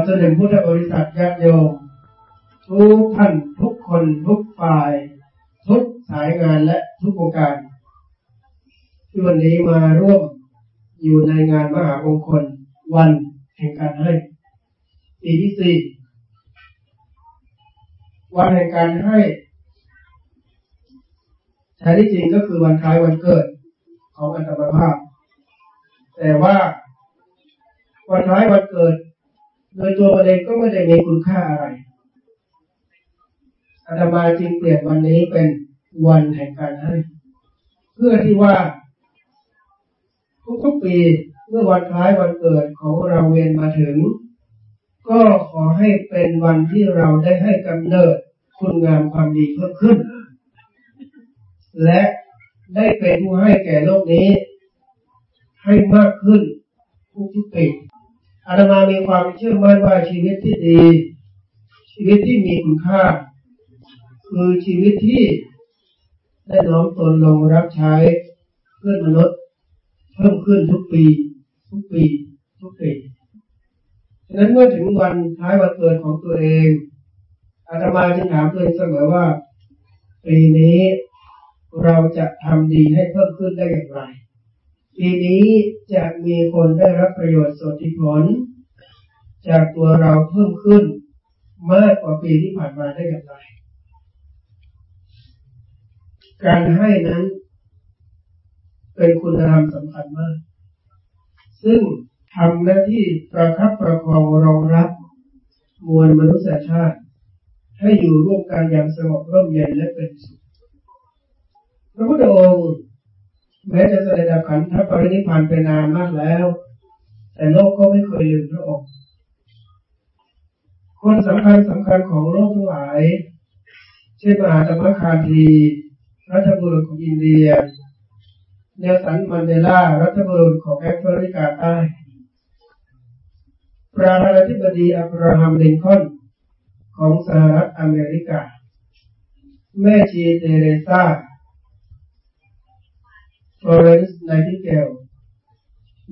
สนับสนุนพุทธบริษัทญาติโยมทุกท่านทุกคนทุกฝ่าย ทุกสายงานและทุกโครงการที่วันนี้มาร่วมอยู่ในงานมหามงคลวันแห่งการให้ปีที่สี่วันแห่งการให้แท้ที่จริงก็คือวันคล้ายวันเกิดของอัตมาภาพ แต่ว่าวันคล้ายวันเกิด โดยตัวมันเองก็ไม่ได้มีคุณค่าอะไรอาตมาจึงเปลี่ยนวันนี้เป็นวันแห่งการให้ เพื่อที่ว่า ทุกๆปีเมื่อวันคล้ายวันเกิดของเราเวียนมาถึง ก็ขอให้เป็นวันที่เราได้ให้กำเนิดคุณงามความดีเพิ่มขึ้น และได้เป็นผู้ให้แก่โลกนี้ ให้มากขึ้นทุกๆปี อาตมามีความเชื่อมั่นว่าชีวิตที่ดี ชีวิตที่มีคุณค่า คือชีวิตที่ได้น้อมตนลงรับใช้เพื่อนมนุษย์ เพิ่มขึ้นทุกปี ทุกปี ทุกปีฉะนั้นเมื่อถึงวันท้ายวันเกิดของตัวเองอาตมาจึงถามตัวเองเสมอว่าปีนี้เราจะทำดีให้เพิ่มขึ้นได้อย่างไร ปีนี้จะมีคนได้รับประโยชน์สดผล จากตัวเราเพิ่มขึ้นมากกว่าปีที่ผ่านมาได้อย่างไร การให้นั้น เป็นคุณธรรมสำคัญมาก ซึ่งทำหน้าที่ประคับประคองรองรับมวลมนุษยชาติ ให้อยู่ร่วมกันอย่างสงบร่มเย็นและเป็นสุขพระพุทธองค์ แม้จะเสด็จดับขันธปรินิพานไปนานมากแล้ว แต่โลกก็ไม่เคยลืมพระองค์คนสำคัญสำคัญของโลกทั้งหลาย เช่นมหาธรรมคาทีรัฐบุรุษของอินเดียเนลสันมันเดลารัฐบุรุษของแอฟริกาใต้ประธานาธิบดีอับราฮัมลินคอล์นของสหรัฐอเมริกา แม่ชีเตเรซา ฟลอเรนซ์ไนติเกล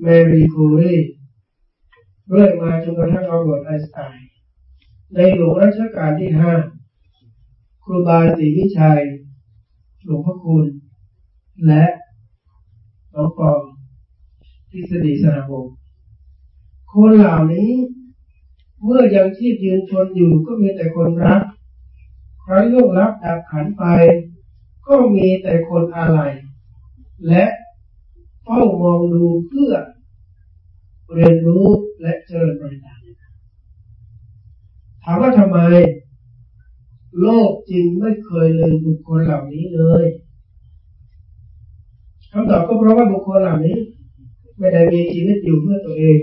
แมรี่คูรีเรื่อยมาจนกระทั่งอัลเบิร์ตไอน์สไตน์ในหลวงรัชกาลที่ห้าครูบาศรีวิชัย หลวงพ่อคุณ และน้องปองทฤษฎีสหวงคนเหล่านี้เมื่อยังชีพยืนชนอยู่ก็มีแต่คนรัก ครั้งโยกรับดับขันไป ก็มีแต่คนอะไร และเฝ้ามองดูเพื่อเรียนรู้และเจริญบริกาถามว่าทำไม โลกจริงไม่เคยลืมบุคคลเหล่านี้เลยคำตอบก็เพราะว่าบุคคลเหล่านี้ ไม่ได้มีชีวิตอยู่เพื่อตัวเอง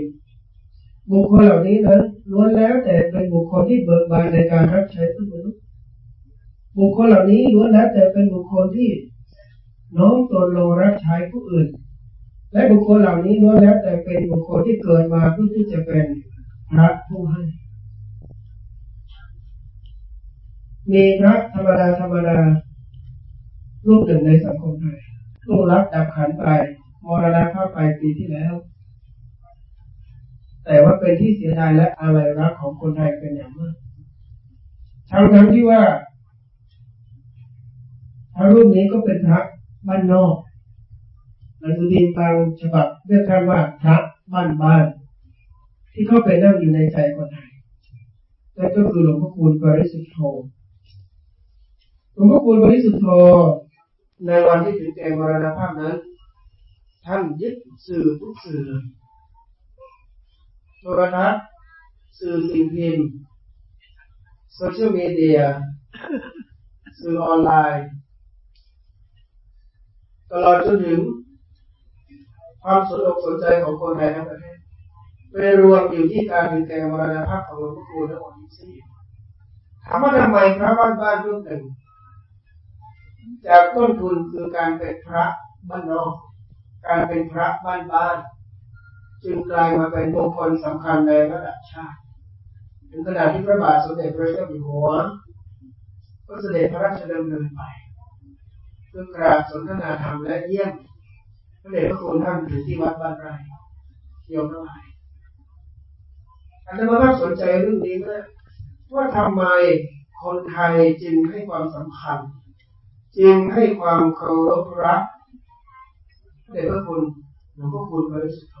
บุคคลเหล่านี้นั้นล้วนแล้วแต่เป็นบุคคลที่เบิกบานในการรับใช้เพื่อมนุษย์บุคคลเหล่านี้ล้วนแล้วแต่เป็นบุคคลที่ น้อมตนลงรับใช้ผู้อื่น และบุคคลเหล่านี้ล้วนแล้วแต่เป็นบุคคลที่เกิดมาเพื่อที่จะเป็นพระผู้ให้ มีพระธรรมดาธรรมดารูปหนึ่งในสังคมไทยลูกรับดับขันไปมรณะภาพไปปีที่แล้ว แต่ว่าเป็นที่เสียดายและอะไรรักของคนไทยเป็นอย่างมากทั้งทั้งที่ว่าพระรูปนี้ก็เป็นพระ บ้านนอกหนังสือพิมพ์บางฉบับเรียกกันว่าพระบ้านบ้าน ที่เข้าไปนั่งอยู่ในใจคนไทยนั่นก็คือหลวงพ่อคูณปริสุทธโธหลวงพ่อคูณบริสุทธโธในวันที่ถึงแก่มรณภาพนั้น ท่านยึดสื่อทุกสื่อโทรทัศน์สื่อสิ่งพิมพ์โซเชียลมีเดียสื่อออนไลน์ ตลอดจนถึงความสนอกสนใจของคนไทยทั้งประเทศไปรวมอยู่ที่การถึงแก่มรณภาพของหลวงพ่อคูณทั้งหมดที่สี่ถามว่าทำไมพระบ้านบ้านรูปหนึ่งจากต้นทุนคือการเป็นพระบ้านนอกการเป็นพระบ้านบ้าน จึงกลายมาเป็นบุคคลสำคัญในระดับชาติ ถึงขนาดที่พระบาทสมเด็จพระเจ้าอยู่หัวก็เสด็จพระราชดำเนินไป พื่อกราบสนทนาธรรมและเยี่ยมพระเดชพระคุณท่านถึงที่วัดบ้านไร่เที่ยวทั้งหลายอาจารย์ภาพสนใจเรื่องนี้มากว่าทำไมคนไทยจึงให้ความสำคัญ จึงให้ความเคารพรักเด็กพระคุณหลวงพ่อคุณบริสุทธิ์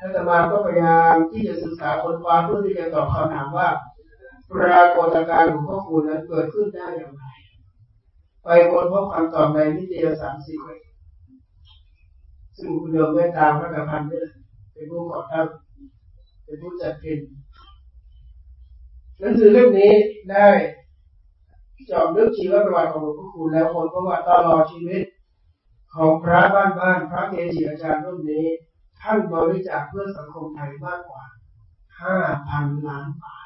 อาตมาก็พยายามที่จะศึกษาคนความเพื่อที่จะตอบคำถามว่าปรากฏการณ์หลวงพ่อคุณนั้นเกิดขึ้นได้อย่างไร ไปค้นพบคำตอบในนิตยสารสีเวซึ่งคุณโยมได้ตามพระกพันธ์นี่เป็นผู้ก่อตั้งเป็นผู้จัดพิมพ์หนังสือเล่มนี้ได้จอบลึกชีวประวัติของหลวงพ่อคูณแล้วคนประวัติตลอดชีวิต ของพระบ้านบ้านพระเกจิอาจารย์รุ่นนี้ ท่านบริจาคเพื่อสังคมไทยมากกว่าห้าพันล้านบาท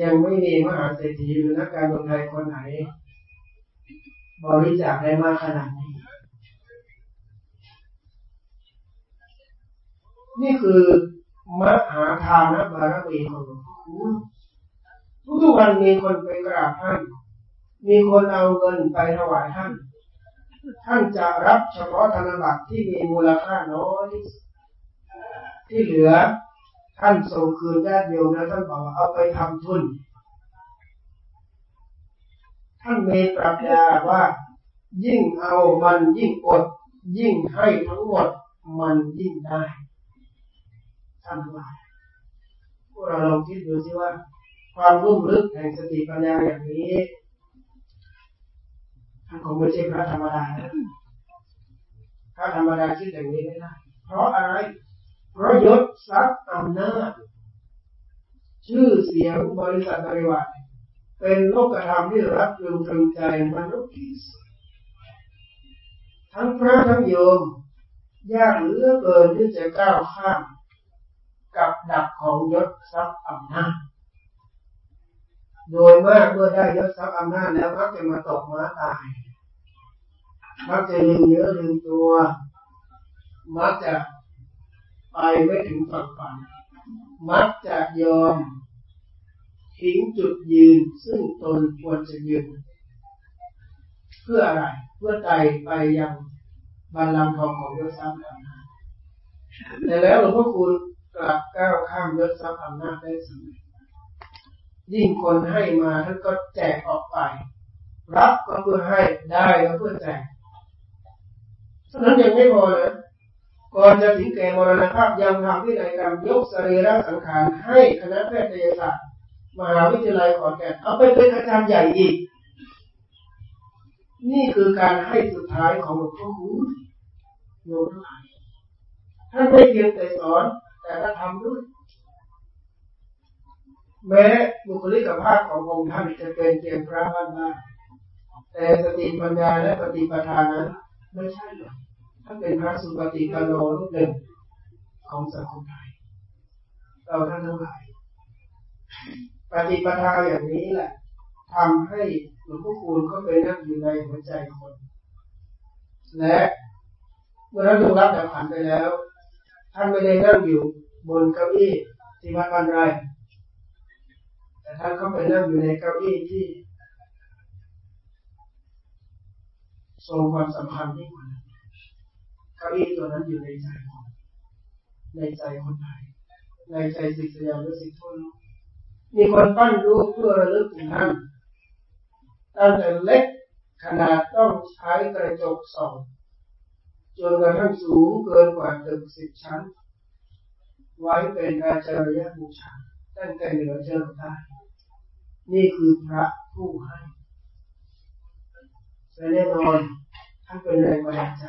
ยังไม่มีมหาเศรษฐีหรือนักการเมืองไทยคนไหน บริจาคได้มากขนาดนี้ นี่คือมหาทานบารมีของหลวงพ่อคุณทุกวันมีคนไปกราบท่าน มีคนเอาเงินไปถวายท่าน ท่านจะรับเฉพาะธนบัตรที่มีมูลค่าน้อย ที่เหลือ ท่านส่งคืนญาติโยมแล้วท่านบอกว่าเอาไปทำทุน ท่านมีปรัชญาว่า ยิ่งเอามันยิ่งอด ยิ่งให้ทั้งหมดมันยิ่งได้ท่านว่าพวกเราลองคิดดูสิว่า ความรุ่มลึกแห่งสติปัญญาอย่างนี้ท่านคงไม่ใช่พระธรรมดาพระธรรมดาคิดอย่างนี้ไม่ได้เพราะอะไร เพราะยศทรัพย์อำนาจ ชื่อเสียงบริษัทบริวารเป็นโลกธรรมที่รับรึงตรึงใจมนุษย์ที่สุดทั้งพระทั้งโยมยากเหลือเกินที่จะก้าวข้ามกับดับของยศทรัพย์อำนาจ โดยมากเมื่อได้ยศทรัพย์อำนาจแล้วมักจะมาตกมาตายมักจะลืมเนื้อลืมตัว มักจะ ไปไม่ถึงฝั่งฝัน มักจะยอมทิ้งจุดยืนซึ่งตนควรจะยืน เพื่ออะไร เพื่อใจไปยังบรรลังทองของยศทรัพย์อำนาจแต่แล้วหลวงพ่อคุณกลับก้าวข้ามยศทรัพย์อำนาจได้สำเร็จยิ่งคนให้มาท่านก็แจกออกไป รับก็เพื่อให้ได้ก็เพื่อแจกฉะนั้นยังไม่พอนะ ก่อนจะถึงแก่มรณภาพยังทำพินัยกรรมยกสรีระสังขารให้คณะแพทยศาสตร์มหาวิทยาลัยขอนแก่นเอาไปเป็นอาจารย์ใหญ่อีก นี่คือการให้สุดท้ายของหลวงพ่อคุณโยมทั้งหลายท่านไม่เพียงแต่สอน แต่ถ้านทำด้วย แม้บุคลิกภาพขององค์ท่านจะเป็นเพียงพระบ้านบ้านแต่สติปัญญาและปฏิปทานั้นไม่ใช่หรอก ท่านเป็นพระสุปฏิปันโนรูปหนึ่งของสังคมไทย เราท่านทั้งหลายปฏิปทาอย่างนี้แหละทำให้หลวงพ่อคูณก็เป็นนั่งอยู่ในหัวใจคน และเมื่อท่านทรงรับแต่ผ่านไปแล้ว ท่านไม่ได้นั่งอยู่บนเก้าอี้ที่วัดบ้านไรแต่ท่านก็ไปนั่งอยู่ในเก้าอี้ที่ทรงความสำคัญที่กว่านั้น เก้าอี้ตัวนั้นอยู่ในใจคนในใจคนไทยในใจศิษยานุสิทั่วโลกมีคนปั้นรูปเพื่อระลึกถึงท่านตั้งแต่เล็กขนาดต้องใช้กระจกส่องจนกระทั่งสูงเกินกว่าตึกสิบชั้น ไว้เป็นอาจารยบูชาตั้งแต่เหนือเชิงใต้นี่คือพระผู้ให้และแน่นอนท่านเป็นแรงบันดาลใจ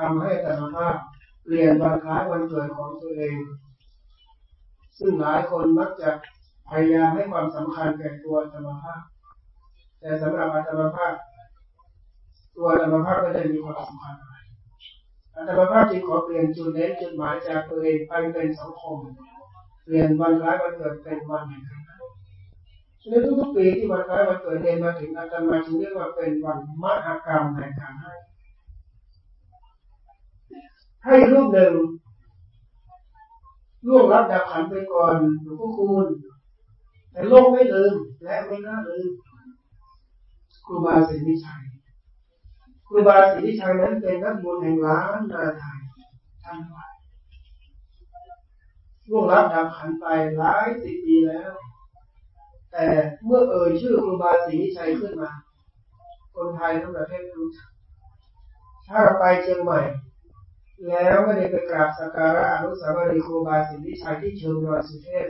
ทำให้แต่ละภาพเปลี่ยนวันคล้ายวันเกิดของตัวเอง ซึ่งหลายคนมักจะพยายามให้ความสำคัญแก่ตัวธรรมภาพแต่สำหรับอาตมภาพตัวธรรมภาพไม่ได้มีความสำคัญอะไรอาตมภาพจึงขอเปลี่ยนจุดเน้นจุดหมายจากตัวเองไปเป็นสังคม เปลี่ยนวันคล้ายวันเกิดเป็นวันแห่งการให้ฉะนั้นทุกๆปีที่วันคล้ายวันเกิดเดินมาถึงอาตมาจึงเรียกว่าเป็นวันมหากรรมแห่งการให้ ให้รูปหนึ่งล่วงรับดับขันไปก่อนหลวงพ่อคูณแต่โลกไม่ลืมและไม่น่าลืมครูบาศรีวิชัยครูบาศรีวิชัยนั้นเป็นนักบุญแห่งล้านนาไทยท่านว่าล่วงรับดับขันไปหลายสิบปีแล้ว แต่เมื่อเอ่ยชื่อครูบาศรีชัยขึ้นมา คนไทยทั้งประเทศรู้จักถ้าเราไปเชียงใหม่ แล้วไม่ได้ไปกราบสักการะอนุสาวรีย์ครูบาศรีชัยที่เชิงดอยสุเทพ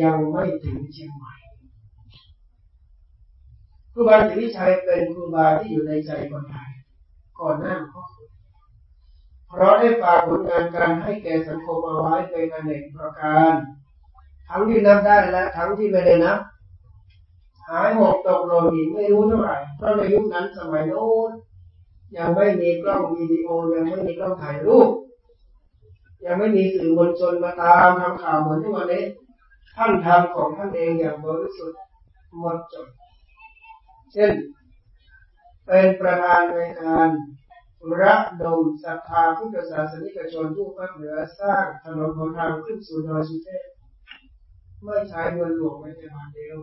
ยังไม่ถึงเชียงใหม่ครูบาศรีชัยเป็นครูบาที่อยู่ในใจคนไทยก่อนหน้าพ่อเพราะได้ฝากผลงานการให้แก่สังคมเอาไว้เป็นอเนกประการ ทั้งที่นับได้และทั้งที่ไม่ได้นับหายหกตกหล่นอีกไม่รู้เท่าไหร่เพราะในยุคนั้นสมัยโน้น ยังไม่มีกล้องวิดีโอ ยังไม่มีกล้องถ่ายรูป ยังไม่มีสื่อมวลชนมาตามทำข่าวเหมือนที่วันนี้ท่านทำของท่านเองอย่างบริสุทธิ์หมดจด เช่น เป็นประธานในการระดมศรัทธาพุทธศาสนิกชนผู้ภาคเหนือสร้างถนนหนทางขึ้นสู่ดอยสุเทพไม่ใช้เงินหลวงไม่แต่บาทเดียว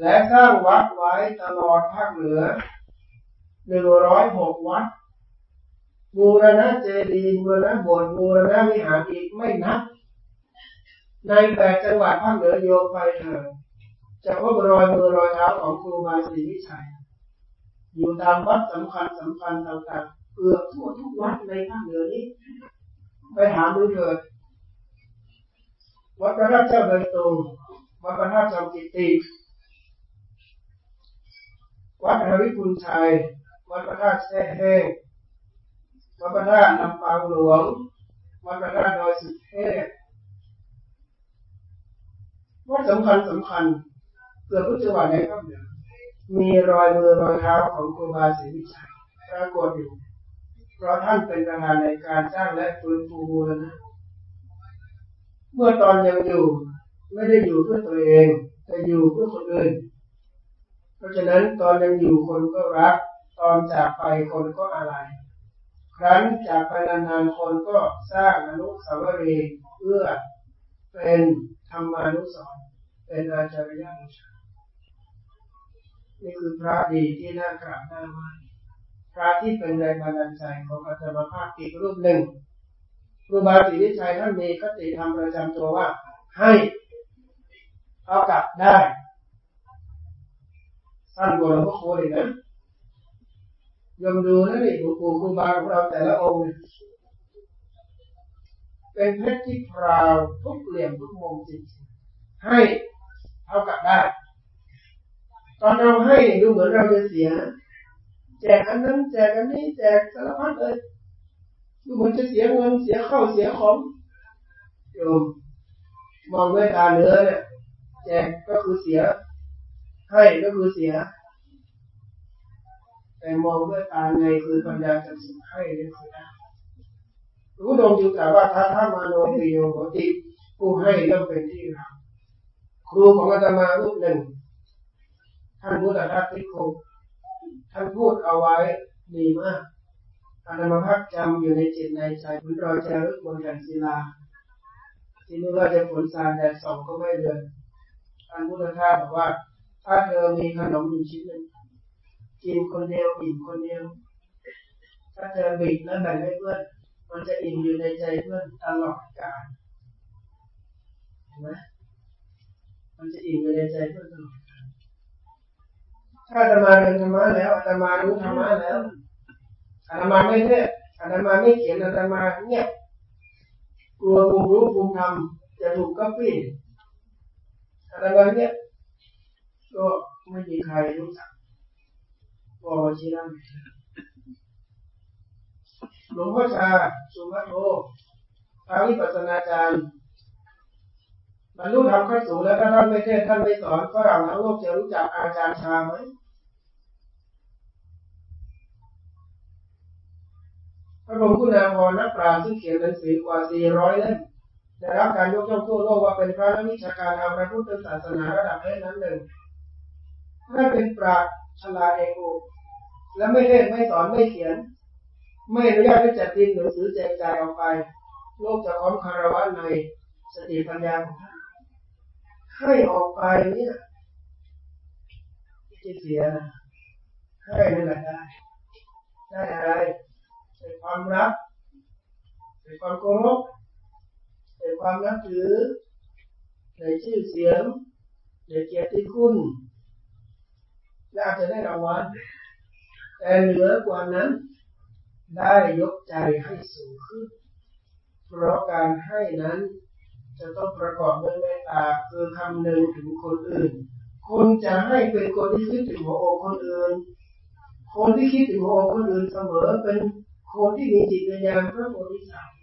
และสร้างวัดไว้ตลอดภาคเหนือ หนึ่งร้อยหกวัดบูรณะเจดีย์บูรณะโบสถ์บูรณะวิหารอีกไม่นับ ในแปดจังหวัดภาคเหนือโยกไปเถิดจะพบรอยมือรอยเท้าของครูบาศรีวิชัย อยู่ตามวัดสำคัญสำคัญต่างๆเกือบทั่วทุกวัดในภาคเหนือนี้ ไปถาดูเถิดวัดพระราชเจ้าเบญตูวัดพระราชจอมกิติวัดอริพุนชัย วัดพระราชแท้แห้งวัดพระราชลำปางหลวงวัดพระราชดอยสุเทพวัดสำคัญสำคัญเกือบทุกจังหวัดในภาคเหนือมีรอยมือรอยเท้าของครูบาศรีวิชัยปรากฏอยู่ เพราะท่านเป็นประธานในการสร้างและฟื้นฟูบูรณะเมื่อตอนยังอยู่ไม่ได้อยู่เพื่อตัวเอง แต่อยู่เพื่อคนอื่น เพราะฉะนั้นตอนยังอยู่คนก็รัก ตอนจากไปคนก็อะไร ครั้นจากไปนานๆคนก็สร้างอนุสาวรีย์เพื่อเป็นธรรมานุสรณ์เป็นอาจารย์บูชานี่คือพระดีที่น่ากราบน่าไหว้พระที่เป็นแรงบันดาลใจของอาจารย์ภาพอีกรูปหนึ่งครูบาศรีวิชัยท่านมีคติธรรมประจำตัวว่า ให้เอากลับได้ท่านกว่าหลวงพ่อโคเลยนะ ยมดูนะนี่หลวงปู่ครูบาของเราแต่ละองค์ เป็นเพชรที่พราวทุกเหลี่ยมทุกมุมจริงให้เอากลับได้ ตอนเราให้ดูเหมือนเราจะเสีย แจกอันนั้นแจกอันนี้แจกสารพัดเลยดูเหมือนจะเสียเงินเสียข้าวเสียของโยมมองด้วยตาเนื้อเนี่ยแจกก็คือเสีย ให้ก็คือเสีย แต่มองด้วยตาในคือปัญญาจักสุให้นี่คือได้รู้ดงจึงกล่าวว่าถ้าถ้ามาโนปิโยโหติผู้ให้ย่อมเป็นที่รักครูของอาตมารูปหนึ่ง ท่านพุทธทัตติโกท่านพูดเอาไว้ดีมากอานมาพักจำอยู่ในจิตในใจคุณรอยจะรึกบนแผ่นศิลาที่นู้ว่าจะฝนสารแดดส่องก็ไม่เดือนท่านพุทธทาสบอกว่า ถ้าเธอมีขนมอยู่ชิ้นหนึ่ง กินคนเดียวอิ่มคนเดียวถ้าเธอบิดแล้วแบ่งให้เพื่อนมันจะอิ่มอยู่ในใจเพื่อนตลอดกาลเห็นไหมมันจะอิ่มอยู่ในใจเพื่อนตลอดถ้าอาตมาเรียนธรรมะแล้วอาตมารู้ธรรมะแล้วอาตมาไม่เนียอาตมาไม่เขียนอาตมาเงียบกลัวภูมิรู้ภูมิธรรมจะถูกก๊อปปี้อาตมาเนี่ยก็ไม่มีใครรู้จัก พอชีรังหลวงพ่อชา สุมาโตพระวิปัสสนาจารย์บรรลุธรรมขั้นสูงแล้วถ้าท่านไม่เทศท่านไม่สอนฝรั่งทั้งโลกจะรู้จักอาจารย์ชาไหมพระบรมคุณาภรณ์นักปราชญ์ซึ่งเขียนหนังสือกว่า 400 เล่มได้รับการยกย่องทั่วโลกว่าเป็นพระนักวิชาการทางพระพุทธศาสนาระดับเพศนั้นหนึ่งถ้าเป็นปราชญ์ฉลาเอโก และไม่เทศไม่สอนไม่เขียน ไม่อนุญาตให้จัดพิมพ์หนังสือแจกจ่ายออกไปโลกจะค้อมคารวะในสติปัญญาของท่านให้ออกไปเนี่ยที่เสียให้นั่นแหละได้ได้อะไรเป็นความรักเป็นความโกรธความนับถือในชื่อเสียงในเกียรติคุณและอาจจะได้รางวัล แต่เหนือกว่านั้น ได้ยกใจให้สูงขึ้น เพราะการให้นั้น จะต้องประกอบด้วยเมตตาคือคำหนึ่งถึงคนอื่น คนจะให้เป็นคนที่คิดถึงหัวอกคนอื่น คนที่คิดถึงหัวอกคนอื่นเสมอเป็นคนที่มีจิตวิญญาณพระโพธิสัตว์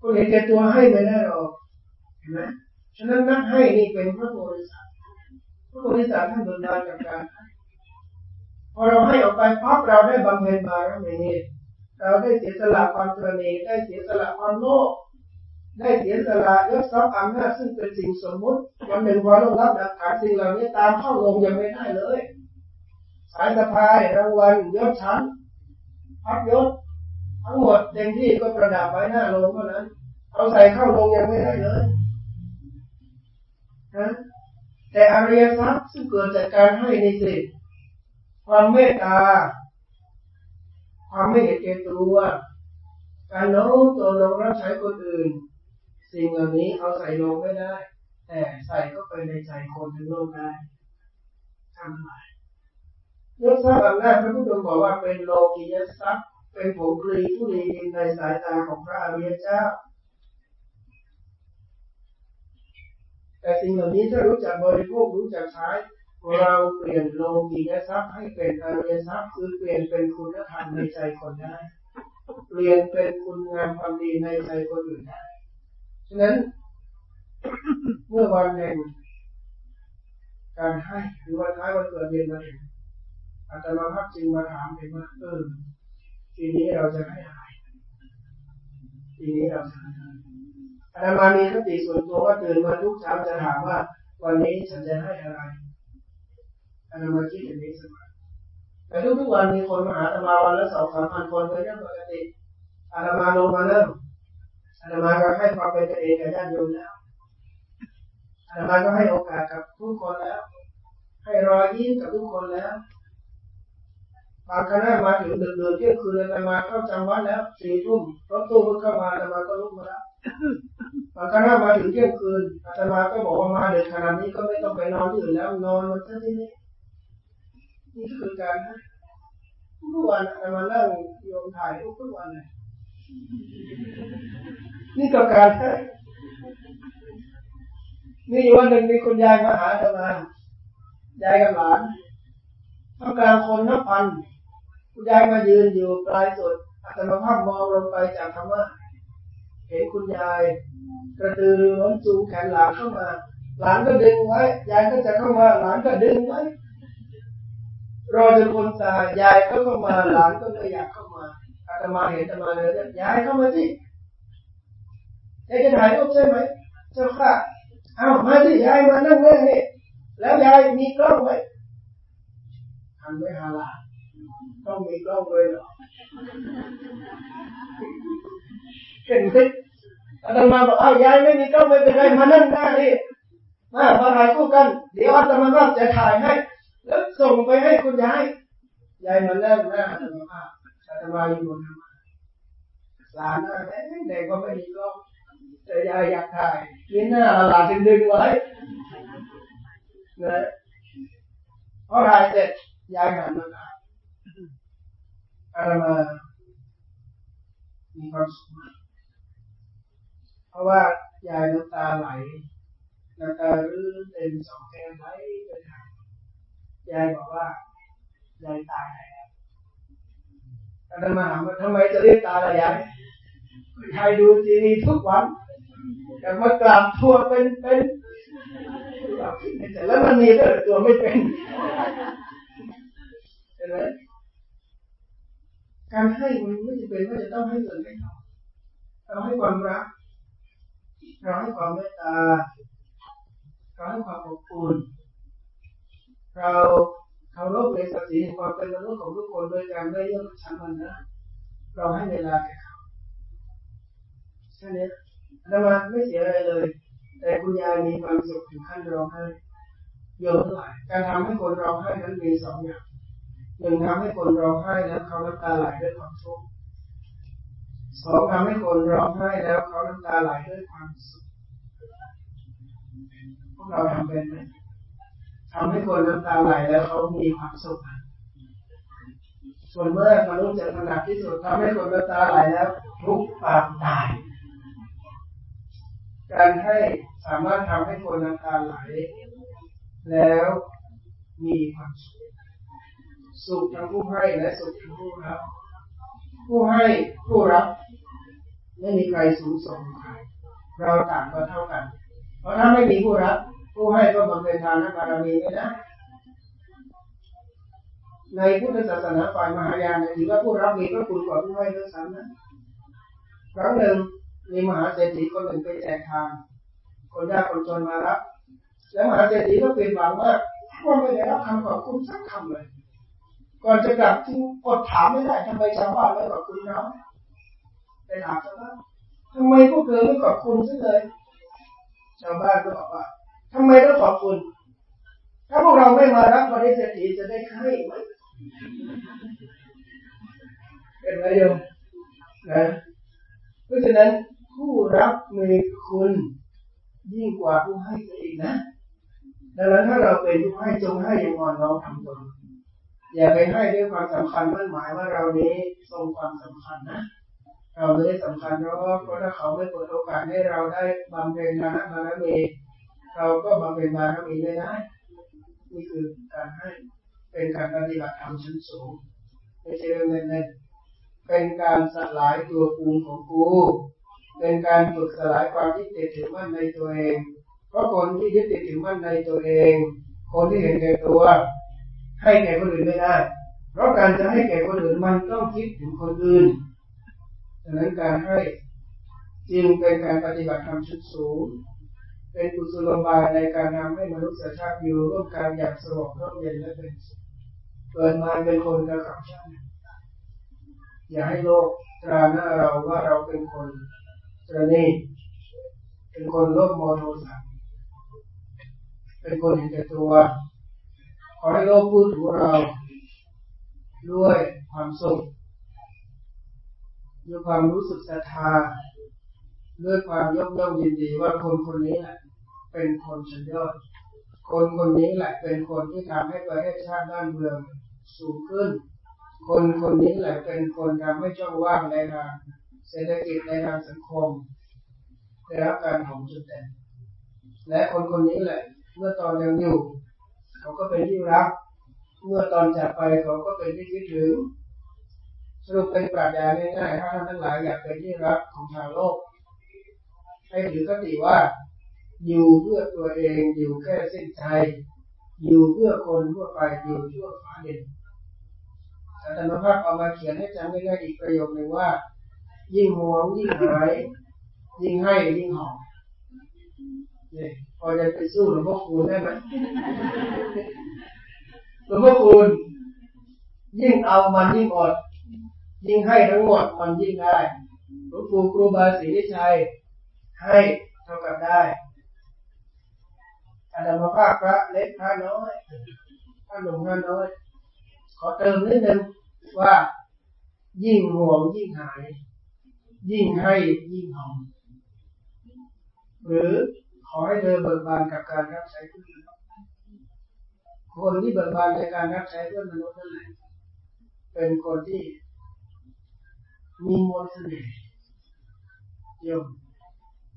คนเห็นแก่ตัวให้ไม่ได้หรอกเห็นไหมฉะนั้นนักให้นี่เป็นพระโพธิสัตว์พระโพธิสัตว์ท่านบันดาลจากการให้ อเราให้ออกไปพับเราได้บำเพ็ญบารมีเราได้เสียสละความตรณีได้เสียสละความโลภได้เสียสละยศทรัพย์อำนาจซึ่งเป็นสิ่งสมมุติวันหนึ่งพอเรารับดักฐานสิ่งเหล่านี้ตามเข้าลงยังไม่ได้เลย สายสะพายรางวัลยศชั้นพักยศทั้งหมดเต็มที่ก็ประดับไว้หน้าโรงเท่านั้นเอาใส่เข้าโรงยังไม่ได้เลยนะแต่อริยทรัพย์ซึ่งเกิดจากการให้ในสิ ความเมตตา ความไม่เห็นแก่ตัว การโน้มตัวลงรับใช้คนอื่น สิ่งเหล่านี้เอาใส่ลงไม่ได้ แต่ใส่ก็ไปในใจคนทั้งโลกได้ทำไมยศทรัพย์อำนาจพระพุทธองค์บอกว่าเป็นโลกียทรัพย์เป็นผงกรีผู้ดีในสายตาของพระอริยเจ้า แต่สิ่งเหล่านี้ถ้ารู้จักบริโภครู้จักใช้ เราเปลี่ยนโลกียทรัพย์ให้เป็นอริยทรัพย์คือเปลี่ยนเป็นคุณธรรมในใจคนได้ เปลี่ยนเป็นคุณงามความดีในใจคนอื่นได้ ฉะนั้น เมื่อวันแห่งการให้หรือวันท้ายวันเกิดเดือนมาถึงอาจารย์ภาพจึงมาถามเองว่าเออทีนี้เราจะให้อะไรทีนี้เราจะให้อะไรอาจารย์มามีสติส่วนตัวว่าตื่นมาทุกเช้าจะถามว่า วันนี้ฉันจะให้อะไร อาตมาคิดอย่างนี้เสมอแต่ทุกๆวันมีคนมาหาอาตมาวันละสองสามพันคนเป็นเรื่องปกติอาตมาลงมาเริ่มอาตมาก็ให้ความเป็นตัวเองกับญาติโยมแล้วอาตมาก็ให้โอกาสกับทุกคนแล้ว ให้รอยยิ้มกับทุกคนแล้วบางคณะมาถึงเดือดเที่ยงคืนอาตมาเข้าจำวัดแล้วสี่ทุ่มรถตู้เพิ่งเข้ามาอาตมาก็ลุกมาแล้วบางคณะมาถึงเที่ยงคืนอาตมาก็บอกว่ามาเด็กขนาดนี้ก็ไม่ต้องไปนอนที่อื่นแล้วนอนมันซะที่นี่ นี่คือการให้ทุกวันอามานั่งโยมถ่ายรูปทุกวันเลยนี่ก็การให้นี่วันหนึ่งมีคุณยายมาหาอาตมายายกับหลานท่ามกลางคนนับพันคุณยายมายืนอยู่ปลายสุดอาตมาภาพมองลงไปจากธรรมะเห็นคุณยายกระตือรือร้นจูงแขนหลานเข้ามา หลานก็ดึงไว้ ยายก็จะเข้ามา หลานก็ดึงไว้ รอจนคนตายยายก็เข้ามาหลานก็ไม่อยากเข้ามาอาตมาเห็นอาตมาเลยยายเข้ามาสิยายจะถ่ายรูปใช่ไหมเจ้าค่ะเอามาสิยายมานั่งนั่นี่แล้วยายมีกล้องไหมทำไม่หาลาต้องมีกล้องเลยเหรอเห็นสิอาตมาบอกเอายายไม่มีกล้องไม่เป็นไรมานั่งหน้นี่มามาถ่ายคู่กัน เดี๋ยวอาตมาก็จะถ่ายให้ แล้วส่งไปให้คุณยายยายมาเล่นหน้าอาตมาอาตมาอยู่บนหลานหน้าเด็กก็ไม่ดีก็แต่ยายอยากถ่ายนี่หน้าหลานจึงดึงไว้นะพอถ่ายเสร็จยายหันมาถ่ายอาตมามีความสุขเพราะว่ายายน้ำตาไหลน้ำตารื้อเต็มสองแก้มไหลไปทาง ยายบอกว่ายายตายแล้วอาตมาถามว่าทำไมจะเรียกตายล่ะยายยายดูทีวีทุกวันแต่มากราบทัวเป็นเป็นแต่แล้วมันมีแต่ตัวไม่เป็นเห็นไหมการให้มันไม่จำเป็นว่าจะต้องให้เงินให้ทองเราให้ความรักเราให้ความเมตตาเราให้ความอบอุ่น เราเคารพในศักดิ์ศรีความเป็นมนุษย์ของทุกคนโดยการไม่เยื่อชั้นมันนะ เราให้เวลาแก่เขาแค่นี้อาตมาไม่เสียอะไรเลย แต่คุณยายมีความสุขถึงขั้นร้องไห้เยอะหลายการทำให้คนร้องไห้นั้นมีสองอย่างหนึ่งทำให้คนร้องไห้แล้วเขาน้ำตาไหลด้วยความทุกข์สองทำให้คนร้องไห้แล้วเขาน้ำตาไหลด้วยความสุขพวกเราทำเป็นไหม ทำให้คนน้ำตาไหลแล้วเขามีความสุขส่วนเมื่อมนุษย์จะถนัดที่สุดทำให้คนน้ำตาไหลแล้ว ทุกปางตาย การให้สามารถทำให้คนน้ำตาไหล แล้วมีความสุขสุขทั้งผู้ให้และสุขทั้งผู้รับ ผู้ให้ผู้รับ ไม่มีใครสูงส่งใครเราต่างก็เท่ากัน เพราะถ้าไม่มีผู้รับ ผู้ให้ก็บำเพ็ญทานบารมีไม่ได้ในพุทธศาสนาฝ่ายมหายานถือว่าผู้รับมีพระคุณกว่าผู้ให้ด้วยซ้ำนะครั้งหนึ่งมีมหาเศรษฐีคนหนึ่งไปแจกทาน คนยากคนจนมารับ แล้วมหาเศรษฐีก็เป็นหวังมากว่าไม่ได้รับคำขอบคุณสักคำเลย ก่อนจะกลับที่อดถามไม่ได้ทำไมชาวบ้านไม่ขอบคุณเราไปถามชาวบ้านทำไมพวกเธอไม่ขอบคุณซะเลย ชาวบ้านก็บอกว่า ทำไมต้องขอบคุณ ถ้าพวกเราไม่มารับวันนี้เศรษฐีจะได้ให้ไหมเป็นไรโยมนะเพราะฉะนั้นผู้รับมีคุณยิ่งกว่าผู้ให้ตัวเองนะดังนั้นถ้าเราเป็นผู้ให้จงให้อย่างอ่อนน้อมทำตนอย่าไปให้ด้วยความสำคัญมั่นหมายว่าเรานี้ทรงความสำคัญนะเราไม่ได้สำคัญเพราะเพราะถ้าเขาไม่เปิดโอกาสให้เราได้บำเพ็ญนาบารมี เราก็บำเพ็ญบารมีได้นะนี่คือการให้เป็นการปฏิบัติธรรมชั้นสูงไม่ใช่เรื่องเล่นๆเป็นการสลายตัวปูงของกูเป็นการฝึกสลายความที่ติดถือมั่นในตัวเอง เพราะคนที่ยึดติดถือมั่นในตัวเอง คนที่เห็นแก่ตัว ให้แก่คนอื่นไม่ได้ เพราะการจะให้แก่คนอื่นมันต้องคิดถึงคนอื่นดังนั้นการให้จึงเป็นการปฏิบัติธรรมชั้นสูง เป็นกุศโลบายในการทำให้มนุษยชาติอยู่ร่วมกันอย่างสงบร่มเย็นและเป็นสุขเกิดมาเป็นคนกระขับชันอย่าให้โลกตราหน้าเราว่าเราเป็นคนตรนีเป็นคนโลภโมโทสันเป็นคนเห็นแก่ตัว ขอให้โลกพูดถึงเราด้วยความสุขด้วยความรู้สึกศรัทธา ด้วยความยกย่องยินดีว่าคนคนนี้แหละเป็นคนชั้นยอด คนคนนี้แหละเป็นคนที่ทำให้ประเทศชาติบ้านเมืองสูงขึ้น คนคนนี้แหละเป็นคนทำให้ช่องว่างในทางเศรษฐกิจในทางสังคมได้รับการหอมจุดเด่และคนคนนี้แหละ เมื่อตอนยังอยู่ เขาก็เป็นที่รัก เมื่อตอนจากไปเขาก็เป็นที่คิดถึง สรุปเป็นปรัชญาง่ายๆถ้าท่านทั้งหลายอยากเป็นที่รักของชาวโลก ให้ถือคติว่า อยู่เพื่อตัวเองอยู่แค่เส้นใจอยู่เพื่อคนทั่วไปอยู่ชั่วฟ้าเด่นอาจารย์ภาพเอามาเขียนให้จำง่ายๆอีกประโยคหนึ่งว่า ยิ่งหวงยิ่งหาย ยิ่งให้ยิ่งหอมเนี่ยพอจะไปสู้หลวงพ่อคูณได้ไหมหลวงพ่อคูณยิ่งเอามันยิ่งอด ยิ่งให้ทั้งหมดมันยิ่งได้หลวงปู่ครูบาศรีชัย ให้เท่ากับได้อาจารย์ภาพพระเล็กพระน้อยพระหนุ่มพระน้อย ขอเติมนิดนึงว่ายิ่งห่วงยิ่งหาย ยิ่งให้ยิ่งหอมหรือขอให้เธอเบิกบานกับการรับใช้เพื่อนคนที่เบิกบานในการรับใช้เพื่อนมนุษย์นั่นแหละเป็นคนที่มีมนต์เสน่ห์โยม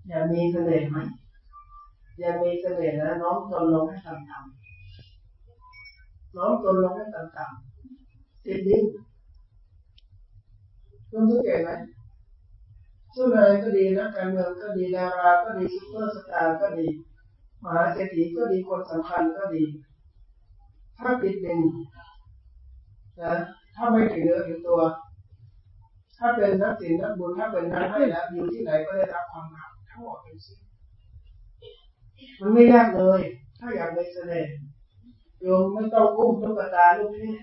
อยากมีเสน่ห์ไหมอยากมีเสน่ห์นะน้อมตนลงให้ต่ำๆน้อมตนลงให้ต่ำๆติดดินคุณสังเกตไหมช่วงไหนก็ดีนักการเมืองก็ดีดาราก็ดีซุปเปอร์สตาร์ก็ดีมหาเศรษฐีก็ดีคนสำคัญก็ดี ถ้าติดดินนะถ้าไม่ถึงเนื้อถึงตัว ถ้าเป็นนักศีลนักบุญถ้าเป็นนักให้แล้วอยู่ที่ไหนก็ได้รับความรัก ทั้งหมดเลยสิมันไม่ยากเลย ถ้าอยากมีเสน่ห์โยมไม่ต้องกุ้มตุ๊กตาลูกนี่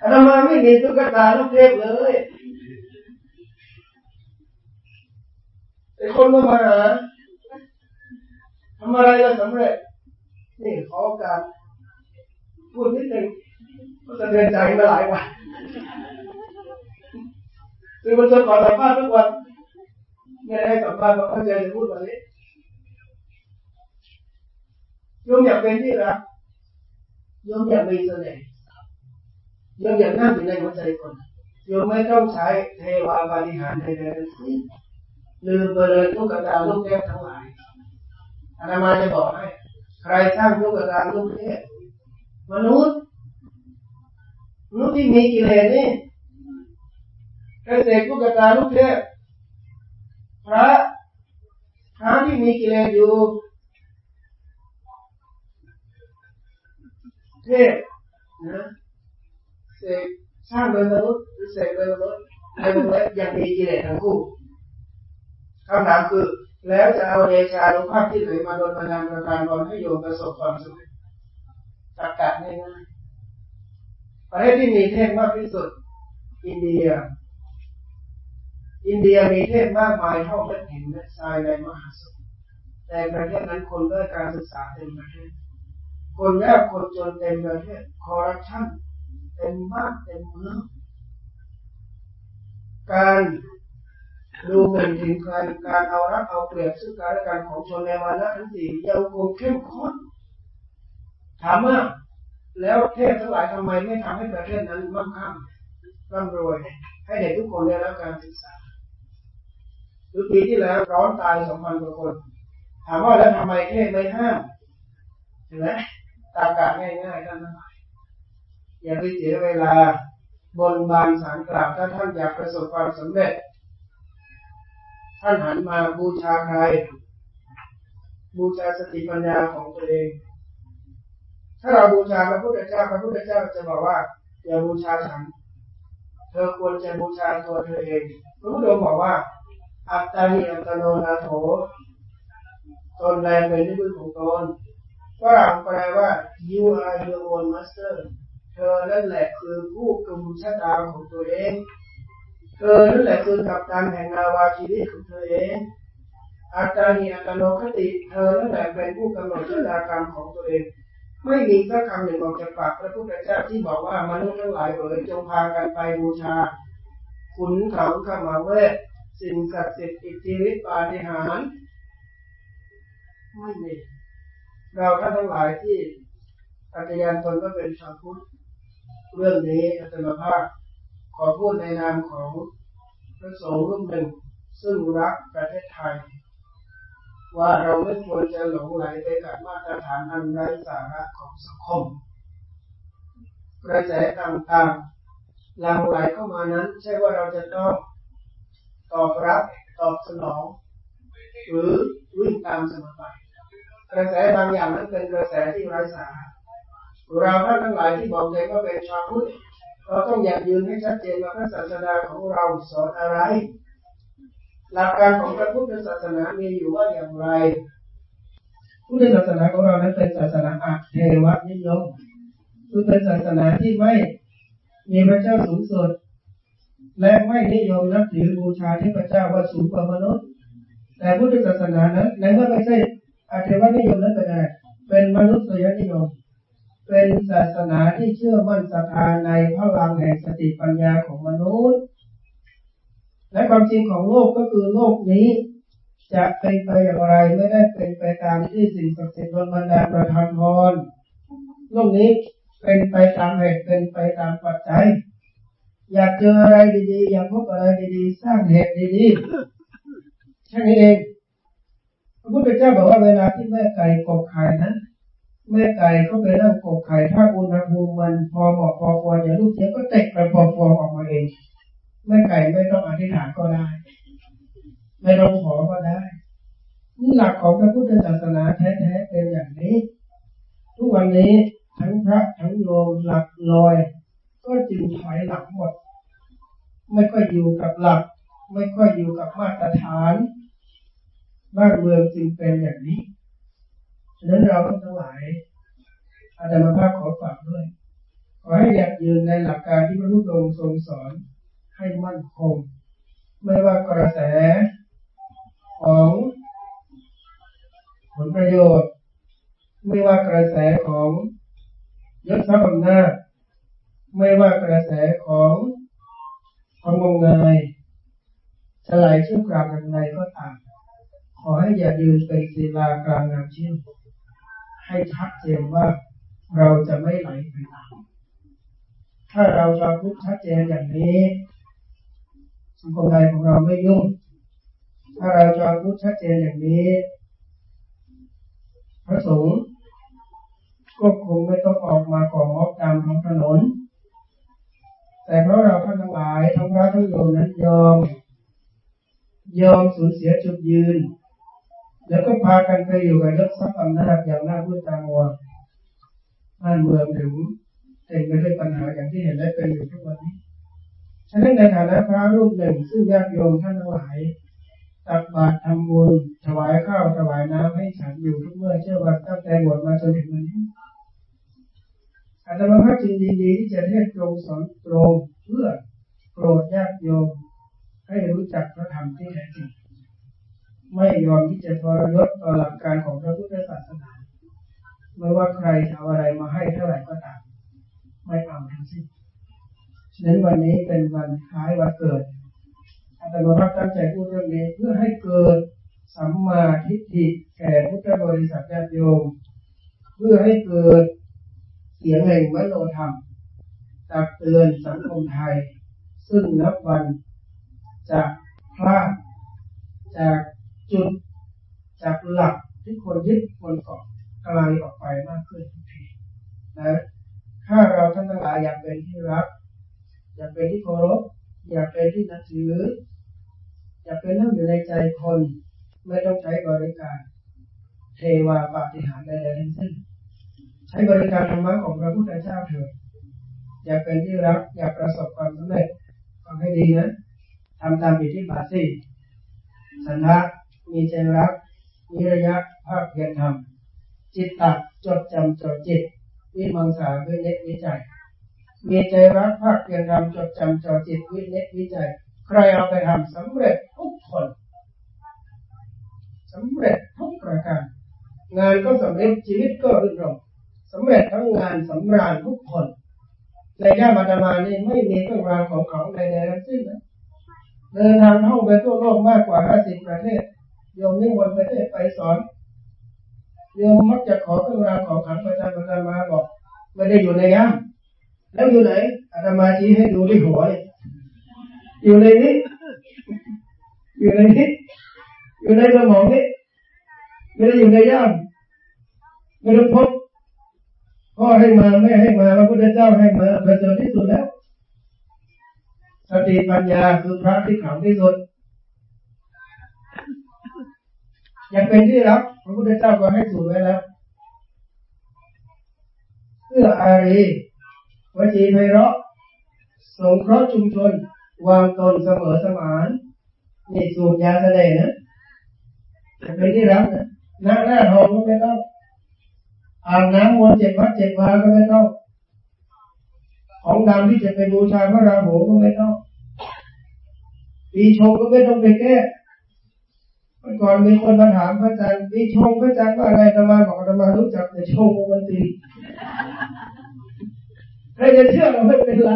อาตมาไม่มีตุ๊กตาลูกเทพเลยแต่คนก็มาหาทำอะไรก็สำเร็จนี่ขอการพูดนิดหนึ่งก็สะเทือนใจมาหลายวัน คือมันจะขอสัมภาษณ์ทุกวันไม่ได้สัมภาษณ์เพราะเข้าใจจะพูดแบบนี้โยมอยากเป็นที่รักโยมอยากมีเสน่ห์โยมอยากนั่งอยู่ในหัวใจคนโยมไม่ต้องใช้เทวาบริหารใดๆทั้งสิ้นลืมไปเลยลูกตาลูกแก้วทั้งหลายอาตมาจะบอกให้ใครสร้างลูกตาลูกแก้วมนุษย์มนุษย์ที่มีกิเลสนี่ ใครเสกลูกตาลูกแก้วพระพระที่มีกิเลสอยู่เทพนะเสกสร้างเป็นมนุษย์หรือเสกเป็นมนุษย์ในมนุษย์ยังมีกิเลสทั้งคู่คำถามคือ แล้วจะเอาเดชานุภาพที่ไหนมาโดนบันดาลประทานพรให้โยมประสบความสำเร็จตักกะง่ายๆประเทศที่มีเทพมากที่สุด อินเดีย อินเดียมีเทพมากมายเท่าเม็ดหินเม็ดทรายในมหาสมุทรแต่ประเทศนั้นคนด้วยการศึกษาเต็มประเทศ คนยากคนจนเต็มประเทศคอร์รัปชันเต็มบ้านเต็มเมืองการดูเหมือนถึงการการเอารักเอาเปรียบซึ่งกันและกันของชนในวันนั้นทั้งสี่ยังคงเข้มข้นถามว่าแล้วเทพทั้งหลายทำไมไม่ทำให้ประเทศนั้นมั่งคั่งร่ำรวยให้เด็กทุกคนได้รับการศึกษา หรือปีที่แล้วร้อนตายสองพันกว่าคน ถามว่าแล้วทำไมเทพไม่ห้ามเห็นไหมตามการง่ายๆนั่นหมายอย่าไปเสียเวลาบนบานสารกล่าวถ้าท่านอยากประสบความสำเร็จ ท่านหันมาบูชาใคร บูชาสติปัญญาของตัวเอง ถ้าเราบูชาพระพุทธเจ้าพระพุทธเจ้าจะบอกว่า อย่าบูชาฉัน เธอควรจะบูชาตัวเธอเองพระพุทธองค์บอกว่า อัตตาหิอัตโนนาโถตนแรงเป็นที่พึ่งของตนฝรั่งแปลว่า you are your own master เธอนั่นแหละคือผู้กุมชะตาของตัวเอง เธอนั่นแหละคือกัปตันแห่งนาวาชีวิตของเธอเองอาจารย์อัตโนคติ เธอนั่นแหละเป็นผู้กำหนดชะตากรรมของตัวเองไม่มีสักคำหนึ่งออกจากปากพระพุทธเจ้าที่บอกว่ามนุษย์ทั้งหลายเอ่ยจงพากันไปบูชาขุนเขาขมาเวท สิ่งศักดิ์สิทธิ์อิทธิฤทธิปาฏิหาริย์ไม่มีเราท่านทั้งหลายที่อาจารย์ตนก็เป็นชาวพุทธเรื่องนี้อาจาภาพขอพูดในนามของพระสงฆ์รูปหนึ่ง ซึ่งรักประเทศไทย ว่าเราไม่ควรจะหลงไหลไปกับมาตรฐานอันไร้สาระของสังคมกระแสต่างๆหลั่งไหลเข้ามานั้น ใช่ว่าเราจะต้อง ตอบรับตอบสนอง หรือวิ่งตามเสมอไปกระแสบางอย่างนั้นเป็นกระแสที่ไร้สาระเราท่านทั้งหลายที่บอกเลยว่าเป็นชาวพุทธเราต้องอยากยืนให้ชัดเจนว่าพระศาสนาของเราสอนอะไร หลักการของพระพุทธศาสนามีอยู่ว่าอย่างไรพุทธศาสนาของเรานั้นเป็นศาสนาอัเทวนิยมคือเป็นศาสนาที่ไม่มีพระเจ้าสูงสุด และไม่นิยมนับถือบูชาที่พระเจ้าว่าสูงกว่ามนุษย์ แต่พุทธศาสนานั้นในเมื่อไม่ใช่อาเทวนิยมนั้นเป็นอะไรเป็นมนุษยนิยม เป็นศาสนาที่เชื่อมั่นศรัทธาในพลังแห่งสติปัญญาของมนุษย์ และความจริงของโลกก็คือโลกนี้ จะเป็นไปอย่างไรไม่ได้เป็นไปตามที่สิ่งศักดิ์สิทธิ์บนบรรดาประทานพรโลกนี้เป็นไปตามเหตุเป็นไปตามปัจจัย อยากเจออะไรดีๆ อยากพบอะไรดีๆ สร้างเหตุดีๆแค่นี้เองพระพุทธเจ้าบอกว่าเวลาที่แม่ไก่กบไข่นั้นแม่ไก่ก็ไปนั่งกบไข่ถ้าอุณหภูมิมันพอเหมาะพอควรอย่าลูกเสียก็เตะกระปอฟองออกมาเองแม่ไก่ไม่ต้องอธิษฐานก็ได้ ไม่ต้องขอก็ได้นี่หลักของพระพุทธศาสนาแท้ๆเป็นอย่างนี้ ทุกวันนี้ทั้งพระทั้งโยมหลักลอย ก็จึงถอยหลักหมด ไม่ค่อยอยู่กับหลัก ไม่ค่อยอยู่กับมาตรฐาน บ้านเมืองจึงเป็นอย่างนี้ ฉะนั้นเราทั้งหลายอาจารย์ภาพขอฝากด้วย ขอให้อยากยืนในหลักการที่พระพุทธองค์ทรงสอนให้มั่นคง ไม่ว่ากระแสของผลประโยชน์ ไม่ว่ากระแสของยศทรัพย์อำนาจ ไม่ว่ากระแสของความงมงายไหลชั่วคราวอย่างไรก็ตาม ขอให้อย่ายืนเป็นศิลากลางน้ำเชี่ยวให้ชัดเจนว่าเราจะไม่ไหลไปตาม ถ้าเราจะพูดชัดเจนอย่างนี้สังคมไทยของเราไม่ยุ่ง ถ้าเราจะพูดชัดเจนอย่างนี้ พระสงฆ์ก็คงไม่ต้องออกมาก่อมอบตามท้องถนน แต่เพราะเราท่านทั้งหลายทั้งพระทั้งโยมนั้นยอม ยอมสูญเสียจุดยืน แล้วก็พากันไปอยู่กับยศทรัพย์อำนาจอย่างน่าพูดตามัวบ้านเมืองถึงเต็มไปด้วยปัญหาอย่างที่เห็นและเป็นอยู่ทุกวันนี้ฉะนั้นในฐานะพระรูปหนึ่งซึ่งญาติโยมท่านทั้งหลายตักบาตรทำบุญถวายข้าวถวายน้ำให้ฉันอยู่ทุกเมื่อเชื่อว่าตั้งแต่บวชมาจนถึงวันนี้ อาตมาภาพจริงดีที่จะเทศตรงสอนตรงเพื่อโปรดญาติโยมให้รู้จักพระธรรมที่แท้จริงไม่ยอมที่จะทรยศต่อหลักการของพระพุทธศาสนาไม่ว่าใครเอาอะไรมาให้เท่าไหร่ก็ตาม ไม่เอาทั้งสิ้นฉะนั้นวันนี้เป็นวันคล้ายวันเกิดอาตมาภาพตั้งใจพูดเรื่องนี้เพื่อให้เกิดสัมมาทิฏฐิแก่พุทธบริษัทญาติโยม เพื่อให้เกิด เสียงแห่งมโนธรรมตักเตือนสังคมไทย ซึ่งนับวันจะพลาดจากจุดจากหลักที่คนยึดคนเกาะกลออกไปมากขึ้นทุกทีนะถ้าเราท่านทั้งหลายอยากเป็นที่รัก อยากเป็นที่เคารพอยากเป็นที่นับถือ อยากเป็นนั่งอยู่ในใจคน ไม่ต้องใช้บริการ เทวาปาฏิหาริย์ใดๆทั้งสิ้น ใช้บริการธรรมะของพระพุทธเจ้าเถิดอยากเป็นที่รักอยากประสบความสำเร็จฟังให้ดีนะทำตามบิที่บาสี่สันทะมีใจรักมีระยะภาคเพียรธรรม จิตตักจดจำจดจิต วิมังสาวิเนตวิจัย มีใจรักภาคเพียรธรรมจดจำจดจิตวิเนตวิจัย ใครเอาไปทำสำเร็จทุกคนสำเร็จทุกประการงานก็สำเร็จชีวิตก็รื่นรม สำเร็จทั้งงานสำราญทุกคน ในย่ามาตมานี่ไม่มีเรื่องรางของของใดๆทั้งสิ้นนะเดินทางท่องไปทั่วโลกมากกว่าห้าสิบประเทศโยมนิมนต์ประเทศไปสอนโยมมักจะขอเรื่องรางของขังประจำประจำมาบอกไม่ได้อยู่ในย่ามแล้วอยู่ไหนอาตมาชี้ให้ดูที่หัวเนี่ยอยู่ในนี้ อยู่ในนี้อยู่ในสมองนี่ไม่ได้อยู่ในย่ามไม่ต้พบ พ่อให้มาแม่ให้มาพระพุทธเจ้าให้มาประเสริฐที่สุดแล้ว สติปัญญาคือพระที่ขังที่สุดอยากเป็นที่รักพระพุทธเจ้าก็ให้สูตรไว้แล้วเพื่ออารีวจีไพเราะสงเคราะห์ชุมชน วางตนเสมอสมานนี่สูตรยาแสดงนะอยากเป็นที่รักนะหน้าหน้าทองก็ไม่ต้อง อาบน้ำมนเจ็ดวัดเจ็ดวาก็ไม่ต้อง ของดำที่จะไปบูชาพระราหูก็ไม่ต้องปีชงก็ไม่ต้องไปแก้เมื่อก่อนมีคนมาถามพระอาจารย์ปีชงพระอาจารย์ว่าอะไรธรรมาบอกธรรมารู้จักแต่ชงมันตีใครจะเชื่อก็ไม่เป็นไร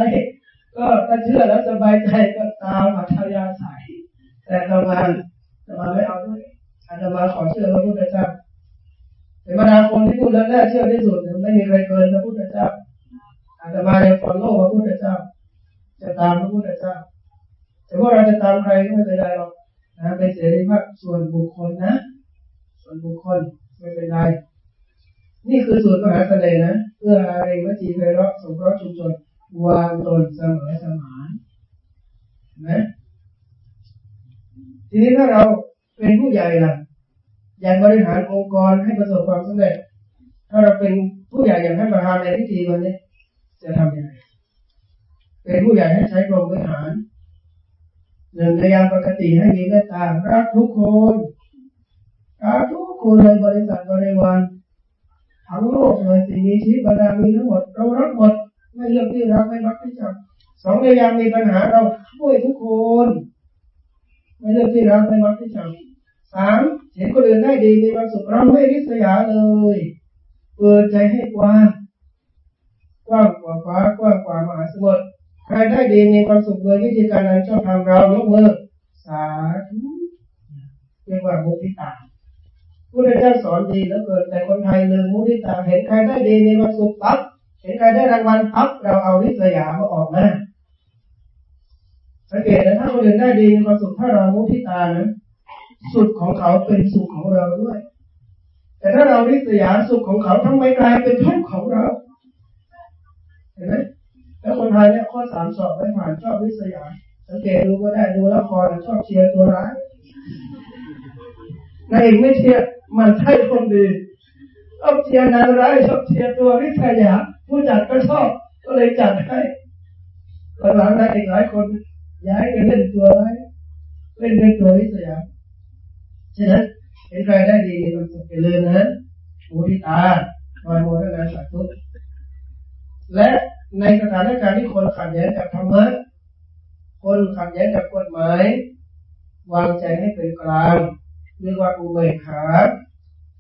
ก็ถ้าเชื่อแล้วสบายใจก็ตามอัธยาศัยแต่ธรรมาธรรมาไม่เอาด้วยอาตมาขอเชื่อพระพุทธเจ้า แต่บรรดาคนที่พูดแล้วน่าเชื่อที่สุดไม่มีใครเกินพระพุทธเจ้าอาตมาเนี่ยฟอลโล่พระพุทธเจ้า จะตามพระพุทธเจ้าแต่ว่าเราจะตามใครก็ไม่เป็นไรหรอกนะเป็นเสรีภาพส่วนบุคคลนะ ส่วนบุคคลไม่เป็นไรนี่คือสูตรมหาเสน่ห์นะเพื่ออะไรวจีไพเราะสงเคราะห์ชุมชนวางตนเสมอสมานนะทีนี้ถ้าเราเป็นผู้ใหญ่ล่ะ ยากบริหารองค์กรให้ประสบความสำเร็จ ถ้าเราเป็นผู้ใหญ่อย่างท่านประธานในพิธีวันนี้ จะทำยังไงเป็นผู้ใหญ่ให้ใช้กรมบริหารหนึ่งในยามปกติให้มีเมตตารักทุกคนรักทุกคนในบริษัทบริวารทั้งโลกเลยสิ่งมีชีวิตบรรดามีทั้งหมดเรารักหมดไม่เลือกที่รักไม่รักที่ชังสองในยามมีปัญหาเราช่วยทุกคน ไม่เลือกที่รักไม่รักที่ชัง สามเห็นคนอื่นได้ดีมีความสุขเราไม่ริษยาเลยเปิดใจให้กว้างกว้างกว่าฟ้ากว้างกว่ามหาสมุทรใครได้ดีมีความสุขเลยวิธีการนั้นชอบทำเรายกมือสาธุเรียกว่ามุทิตาพุทธเจ้าสอนดีแล้วเกิดแต่คนไทยลืมมุทิตาเห็นใครได้ดีมีความสุขปั๊บเห็นใครได้รางวัลปั๊บเราเอาวิสยามาออกนะสังเกตนะถ้าคนอื่นได้ดีมีความสุขถ้าเรามุทิตานะ สุขของเขาเป็นสุขของเราด้วย แต่ถ้าเราวิสยาสุขของเขาทำไมกลายเป็นทุกข์ของเรา เห็นไหมแล้วคนไทยเนี่ยข้อสามสอบไม่ผ่านชอบวิสยา สังเกตดูก็ได้ดูละครชอบเชียร์ตัวร้ายนายเองไม่เชียร์มันใช่คนดีชอบเชียร์นางร้ายชอบเชียร์ตัววิทยา ผู้จัดก็ชอบก็เลยจัดให้หลังนายเองหลายคนย้ายกันเล่นตัวร้ายเล่นเป็นตัววิทยา ฉะนั้นเห็นใครได้ดีมีความสุขไปเลยนะมุทิตาคอยโมทนาสัตว์ทุและในสถานการณ์ที่คนขัดแย้งกับธรรมะ คนขัดแย้งกับกฎหมาย วางใจให้เป็นกลางเรียกว่าอุเบกขา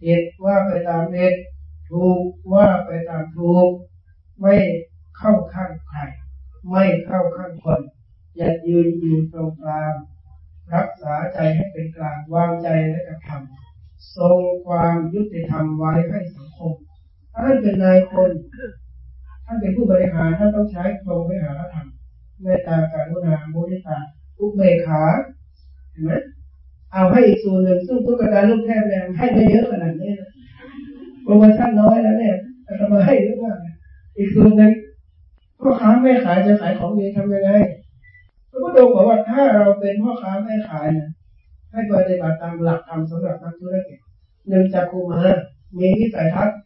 เหตุว่าไปตามเหตุถูกว่าไปตามถูก ไม่เข้าข้างใคร ไม่เข้าข้างคน อย่ายืนอยู่ตรงกลาง รักษาใจให้เป็นกลางวางใจและกระทำทรงความยุติธรรมไว้ให้สังคมถ้าท่านเป็นนายคนท่านเป็นผู้บริหารท่านต้องใช้ตรงบริหารธรรมเมตตาการุณาโมทิตาอุเบกขาเห็นไหมเอาให้อีกส่วนหนึ่งซึ่งตุ๊กตาลูกแทบแรงให้ไม่เยอะขนาดนี้นะโปรโมชั่นน้อยแล้วเนี่ยแต่มาให้เยอะมากอีกส่วนหนึ่งพ่อค้าแม่ขายจะขายของดีทำยังไง พระพุทธองค์บอกว่าถ้าเราเป็นพ่อค้าแม่ขายนะให้ปฏิบัติตามหลักธรรมสำหรับนักธุรกิจหนึ่งจากคูมามีนิสัยทัศน์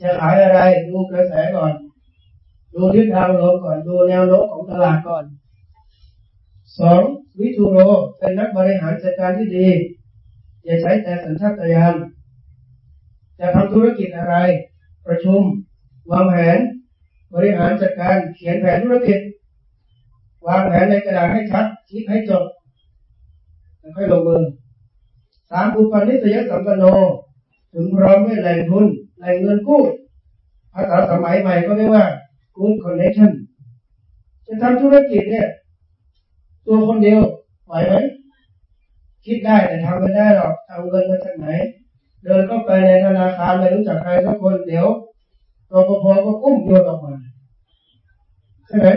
จะขายอะไรดูกระแสก่อน ดูทิศทางลมก่อนดูแนวโน้มของตลาดก่อนสองวิทูโรเป็นนักบริหารจัดการที่ดี อย่าใช้แต่สัญชาตญาณจะทำธุรกิจอะไร ประชุม วางแผน บริหารจัดการเขียนแผนธุรกิจ วางแผนในกระดาษให้ชัดคิดให้จบแล้วค่อยลงมือสามอุปนิสัยสัมปโน ถึงพร้อมด้วยแหล่งทุนแหล่งเงินกู้ภาษาสมัยใหม่ก็เรียกว่า good connection จะทำธุรกิจเนี่ย ตัวคนเดียวไหวไหมคิดได้แต่ทำไม่ได้หรอกเอาเงินมาจากไหน เดินเข้าไปในธนาคารไม่รู้จักใครสักคนเดี๋ยวรปภก็กุ้มโยนออกมาใช่ไหม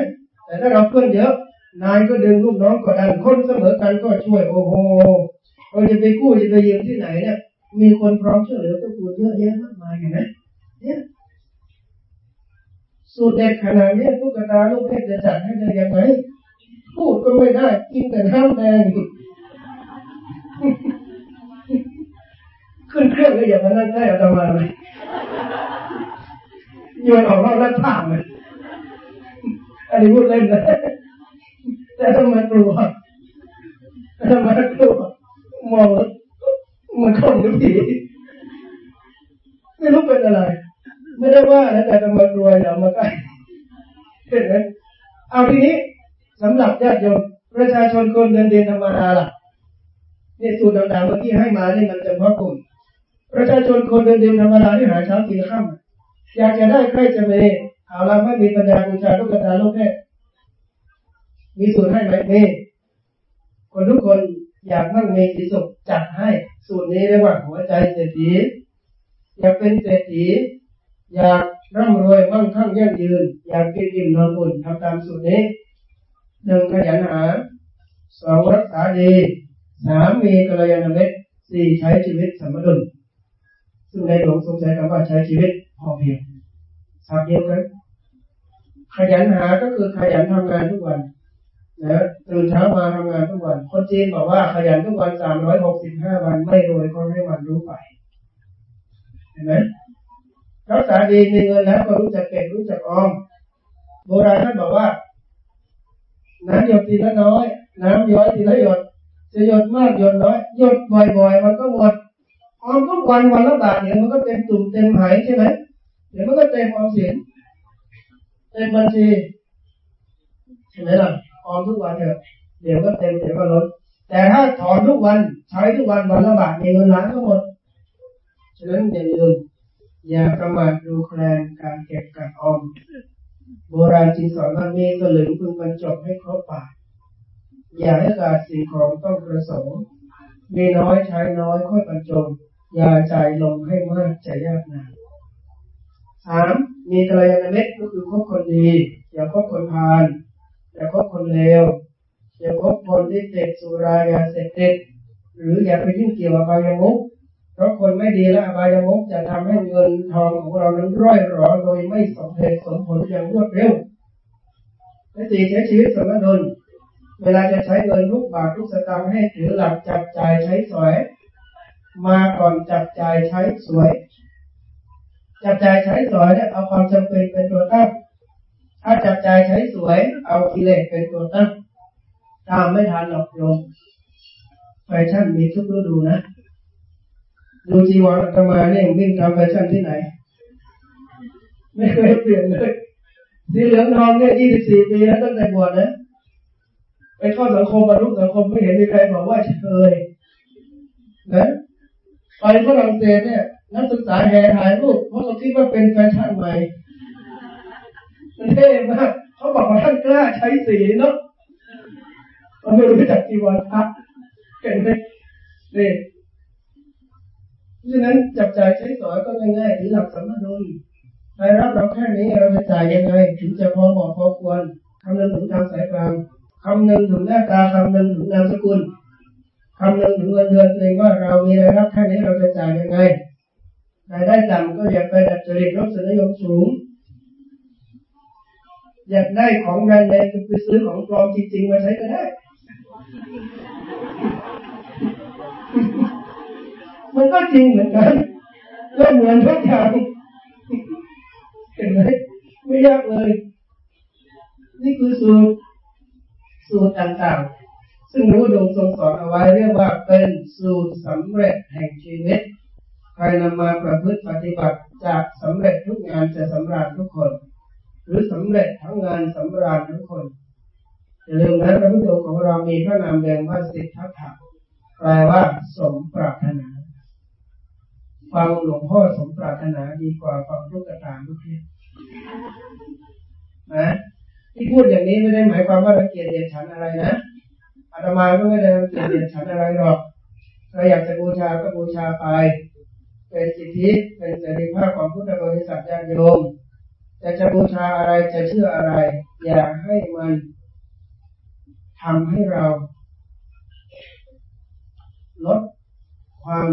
แต่ถ้าเราเพื่อนเยอะ นายก็ดึงลูกน้องก็ดันคนเสมอกันก็ช่วยโอ้โหเราจะไปกู้จะไปยืมที่ไหนเนี่ยมีคนพร้อมช่วยเหลือตัวคุณเยอะแยะมากมายเห็นไหมเนี่ยสูตรเด็ดขนาดนี้ตุ๊กตาลูกเพชรจะจัดให้ได้ยังไงพูดก็ไม่ได้กินแต่น้ำแดงขึ้นเครื่องก็อย่ามานั่งได้เอามาเลยโยนออกนอกหน้าต่างเลย อันนี้พูดเล่นนะแต่ทำไมกลัวทำไมกลัวมองมันคนหรือผีไม่รู้เป็นอะไร ไม่ได้ว่านะแต่ทำไมกลัวอย่ามาใกล้เห็นไหมเอาทีนี้สำหรับญาติโยมประชาชนคนเดินเดินธรรมดาล่ะเนี่สูตรต่างๆเมื่อกี้ให้มาเนี่ยมันจะพาะกลุ่มประชาชนคนเดินเดินธรรมดาที่หาเช้ากินข้ามอยากจะได้ใครจะมี เอาละไม่มีปัญญาบูชาลูกตาลูกแค่มีสูตรให้ไหมมีคนทุกคนอยากมั่งมีสีสุขจัดให้ สูตรนี้เรียกว่าหัวใจเศรษฐีอยากเป็นเศรษฐีอยากร่ำรวยมั่งคั่งยั่งยืน อยากกินอิ่มนอนอุ่นทำตามสูตรนี้หนึ่งขยันหาสองรักษาดีสามมีกัลยาณมิตรสี่ใช้ชีวิตสมดุลซึ่งในหลวงทรงใช้คำว่าใช้ชีวิตพอเพียงสับเดียวกัน ขยันหาก็คือขยันทำงานทุกวันนะตื่นเช้ามาทำงานทุกวัน คนจีนบอกว่าขยันทุกวันสามร้อยหกสิบห้าวันไม่รวยก็ให้มันรู้ไปเห็นไหมรักษาดีมีเงินแล้วก็รู้จักเก็บรู้จักออมโบราณท่านบอกว่า น้ำหยดทีละน้อย น้ำย้อยทีละหยด จะหยดมากหยดน้อยหยดบ่อยๆ มันก็หมดออมทุกวันวันละบาทเดี๋ยวมันก็เต็มตุ่มเต็มหายใช่ไหมเดี๋ยวมันก็เต็มออมสิน เต็มบัญชีใช่ไหมล่ะออมทุกวันเถอะเดี๋ยวก็เต็มเดี๋ยวก็ลดแต่ถ้าถอนทุกวันใช้ทุกวันวันละบาทมีเงินล้านก็หมดฉะนั้นอย่าลืมอย่าประมาทดูแคลนการเก็บการออมโบราณจีนสอนว่ามีสลึงพึงบรรจบให้ครบบาทอย่าให้ขาดสิ่งของต้องประสงค์มีน้อยใช้น้อยค่อยบรรจงอย่าจ่ายลงให้มากใจยากนาน สามมีกระยาณมิตรก็คือคบคนดีอย่าคบคนพาลอย่าคบคนเลวอย่าคบคนที่ติดสุรายาเสพติดหรืออย่าไปยุ่งเกี่ยวกับอบายมุกเพราะคนไม่ดีและอบายมุกจะทำให้เงินทองของเรานั้นร่อยหรอโดยไม่สมเหตุสมผลอย่างรวดเร็วและสี่ใช้ชีวิตสมดุลเวลาจะใช้เงินทุกบาททุกสตางค์ให้ถือหลักจับจ่ายใช้สวย มาก่อนจับจ่ายใช้สวย จับจ่ายใช้สวยเนี่ยเอาความจำเป็นเป็นตัวตั้งถ้าจับจ่ายใช้สวย เอากิเลสเป็นตัวตั้งตามไม่ทันหรอกโยมแฟชั่นมีทุกฤดูนะดูจีวรอาตมาเนี่ยวิ่งตามแฟชั่นที่ไหน ไม่เคยเปลี่ยนเลยสีเหลืองทองเนี่ยยี่สิบสี่ปีแล้วตั้งแต่บวชนะไปเข้าสังคมบรรลุสังคมไม่เห็นมีใครบอกว่าเชยนะไปฝรั่งเศสเนี่ย นักศึกษาแห่ถ่ายรูปเพราะเขาคิดว่าเป็นแฟชั่นใหม่เท่มากเขาบอกว่าท่านกล้าใช้สีเนาะเราไม่รู้จักจีวรพระเห็นไหมนี่เพราะฉะนั้นจับจ่ายใช้สอยก็ง่ายๆถือหลักสมดุลรายรับเราแค่นี้เราจะจ่ายยังไงถึงจะพอเหมาะพอควรคำนึงถึงทางสายกลางคำนึงถึงหน้าตาคำนึงถึงนามสกุลคำนึงถึงเงินเดือนเองว่าเรามีรายรับแค่นี้เราจะจ่ายยังไง รายได้ต่ำก็อยากไปดัดจริตรสนิยมสูง อยากได้ของแบรนด์เนมไปซื้อของปลอมจริงๆมาใช้ก็ได้ มันก็จริงเหมือนกันก็เหมือนทุกอย่างเห็นไหมไม่ยากเลย นี่คือสูตรสูตรต่างๆ ซึ่งรู้ดงทรงสอนเอาไว้เรียกว่าเป็นสูตรสำเร็จแห่งชีวิต ใครนำมาประพฤติปฏิบัติจากสำเร็จทุกงานจะสำราญทุกคน หรือสำเร็จทั้งงานสำราญทุกคนอย่าลืมนะพระพุทธองค์ของเรามีพระนามเดิมว่าสิทธัตถะแปลว่าสมปรารถนาฟังหลวงพ่อสมปรารถนาดีกว่าฟังทุกตาทุกทีนะที่พูดอย่างนี้ไม่ได้หมายความว่าเราเกลียดเดียดฉันอะไรนะอาตมาก็ไม่ได้เกลียดเดียดฉันอะไรหรอกเราอยากจะบูชาก็บูชาไป เป็นสิทธิเป็นเสรีภาพของพุทธบริษัทญาติโยมจะจะบูชาอะไรจะเชื่ออะไร อยากให้มันทำให้เรา ลดความ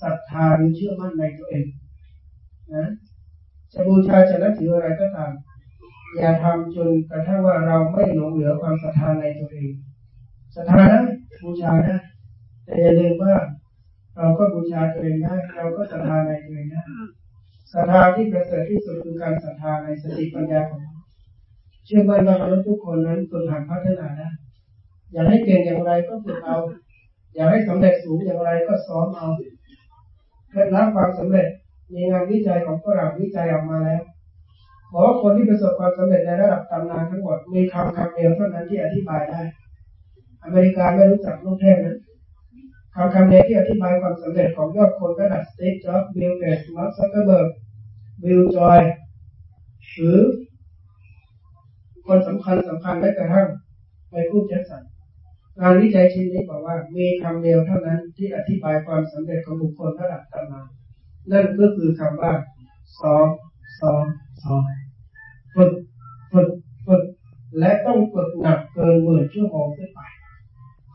ศรัทธาหรือเชื่อมั่นในตัวเองนะจะบูชาจะนับถืออะไรก็ตาม อย่าทำจนกระทั่งว่าเราไม่หลงเหลือความศรัทธาในตัวเองศรัทธาได้บูชาได้แต่อย่าลืมว่า เราก็บูชาตัวเองได้เราก็ศรัทธาในตัวเองได้ศรัทธาที่ประเสริฐที่สุดคือการศรัทธาในสติปัญญาของเราเชื่อมั่นว่ามนุษย์ทุกคนนั้นฝึกหัดพัฒนาได้อยากให้เก่งอย่างไรก็ฝึกเอา อยากให้สำเร็จสูงอย่างไรก็ซ้อมเอาเคล็ดลับความสำเร็จมีงานวิจัยของฝรั่งวิจัยออกมาแล้วบอกว่าคนที่ประสบความสำเร็จในระดับตำนานทั้งหมดมีคำคำเดียวเท่านั้นที่อธิบายได้ อเมริกาไม่รู้จักลูกเทพนะ คำคำเดียวที่อธิบายความสำเร็จของยอดคนระดับสตีฟจ็อบส์บิลเกตส์มาร์คซักเกอร์เบิร์กบิลจอยหรือคนสำคัญสำคัญได้กระทั่งไมเคิลแจ็คสันงานวิจัยชิ้นนี้บอกว่ามีคำเดียวเท่านั้นที่อธิบายความสำเร็จของบุคคลระดับตำนานนั่นก็คือคำว่าสองสองสองฝึกฝึกฝึกและต้องฝึกหนักเกินหมื่นชั่วโมงขึ้นไป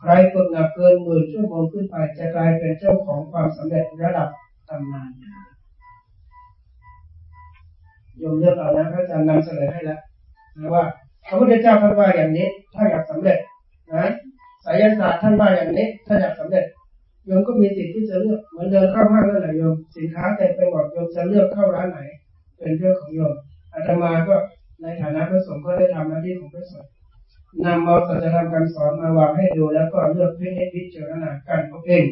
ใครฝึกหนักเกินหมื่นชั่วโมงขึ้นไปจะกลายเป็นเจ้าของความสำเร็จระดับตำนานยมเลือกเอานะพระอาจารย์นำเสนอให้แล้วนะว่าพระพุทธเจ้าท่านว่าอย่างนี้ ถ้าอยากสำเร็จนะสายศาสตร์ท่านว่าอย่างนี้ ถ้าอยากสำเร็จโยมก็มีสิทธิ์ที่จะเลือกเหมือนเดินเข้าห้างนั่นแหละโยมสินค้าเต็มไปหมดโยมจะเลือกเข้าร้านไหน เป็นเรื่องของโยมอาตมาก็ในฐานะพระสงฆ์ก็ได้ทำหน้าที่ของพระสงฆ์ นำเอาสัจธรรมคำสอนมาวางให้ดูแล้วก็เลือกเพิจพิจารณาการเอาเอง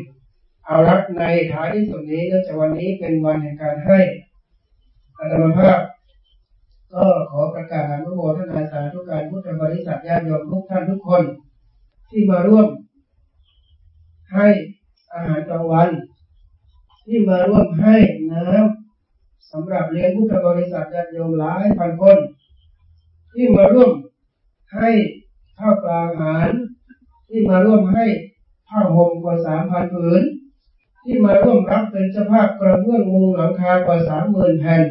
เอารักในท้ายที่สุดนี้เนื่องจากวันนี้เป็นวันแห่งการให้อาตมาภาพ ก็ขอประกาศอนุโมทนาสาธุการพุทธบริษัทญาติโยมทุกท่านทุกคน ที่มาร่วม ให้อาหารกลางวัน ที่มาร่วมให้น้ำสำหรับเลี้ยงพุทธบริษัทญาติโยมหลายพันคน ที่มาร่วมให้ ข้าวปลาอาหาร ที่มาร่วมให้ผ้าห่มกว่าสามพันผืน ที่มาร่วมรับเป็นเจ้าภาพกระเบื้องมุงหลังคากว่าสามหมื่นแผ่น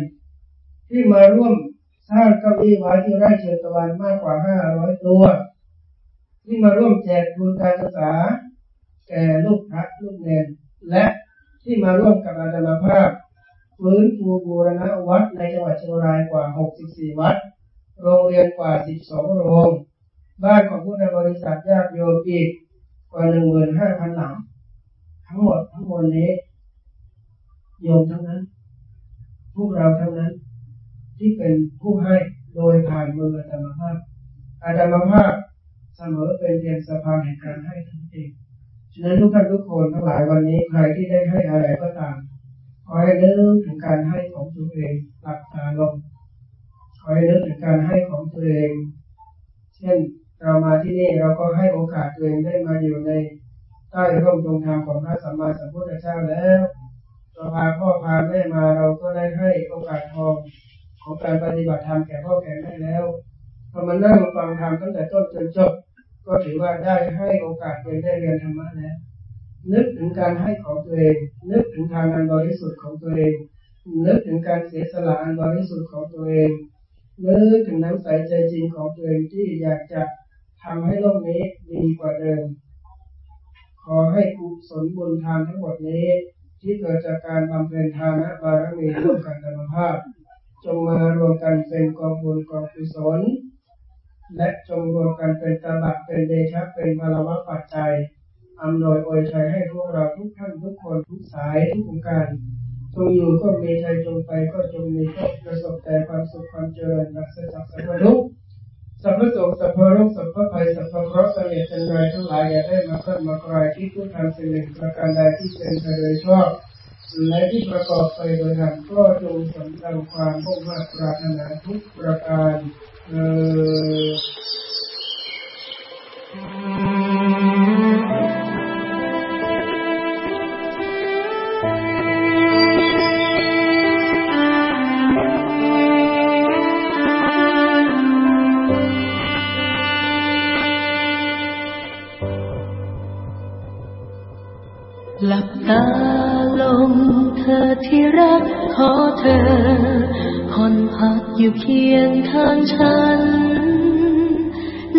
ที่มาร่วมสร้างเก้าอี้ไว้ที่ไร่เชิญตะวันมากกว่าห้าร้อยตัว ที่มาร่วมแจกทุนการศึกษาแก่ลูกพระลูกเนรและที่มาร่วมกับอาจารย์ภาพฟื้นฟูบูรณะวัดในจังหวัดเชียงรายกว่า 64 วัด โรงเรียนกว่า 12 โรง บ้านของผู้ในบริษัทญาติโยมอีกกว่า15,000หลัง ทั้งหมดทั้งมวลนี้ โยมทั้งนั้น พวกเราทั้งนั้น ที่เป็นผู้ให้โดยผ่านมืออาจารย์ภาพอาจารย์ภาพเสมอเป็นเพียงสะพานแห่งการให้ทั้งเองฉะนั้นทุกท่านทุกคนทั้งหลายวันนี้ใครที่ได้ให้อะไรก็ตามขอให้นึกถึงการให้ของตัวเองหลับตาลงขอให้นึกถึงการให้ของตัวเอง เช่น เรามาที่นี่เราก็ให้โอกาสตัวเองได้มาอยู่ในใต้ร่มตรงทางของพระสัมมาสัมพุทธเจ้าแล้วเราพาพ่อพาแม่มาเราก็ได้ให้โอกาสทองของการปฏิบัติธรรมแก่พ่อแก่แม่แล้วพอมานั่งฟังธรรมตั้งแต่ต้นจนจบ ก็ถือว่าได้ให้โอกาสตัวเองได้เรียนธรรมะแล้วนึกถึงการให้ของตัวเอง นึกถึงทางอันบริสุทธิ์ของตัวเอง นึกถึงการเสียสละอันบริสุทธิ์ของตัวเองนึกถึงน้ำใสใจจริงของตัวเองที่อยากจะ ทำให้โลกนี้ดีกว่าเดิม ขอให้กุศลบุญทานทั้งหมดนี้ ที่เกิดจากการบำเพ็ญทานะบารมีร่วมกันธรรมภาพ จงมารวมกันเป็นกองบุญกองกุศล และจงรวมกันเป็นตบะเป็นเดชะเป็นพลวะปัจจัยอำนวยอวยชัยให้พวกเราทุกท่านทุกคนทุกสายทุกองค์การจงอยู่ก็มีใจจงไปก็จงมีก็ประสบแต่ความสุขความเจริญรักษาจากสัพพทุก สัพพโสสัพพโรคสัพพภัยสัพพเคราะห์เสน่ห์เป็นไรทั้งหลายอย่าได้มาเพิ่มมากรายที่ผู้ทำสิ่งหนึ่งประการใดที่เป็นไปโดยชอบและที่ประกอบไปโดยธรรมก็จงสำคัญความมุ่งมั่นปรารถนาทุกประการเออ อยู่เคียงข้างฉัน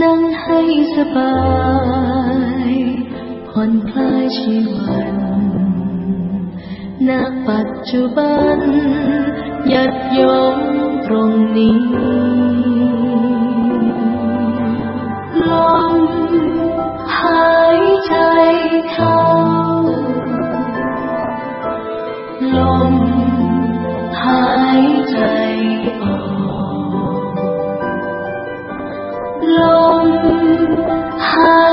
นั่งให้สบายผ่อนคลายชีวัน ณ ปัจจุบันยัดยงตรงนี้ลมหายใจเข้า ห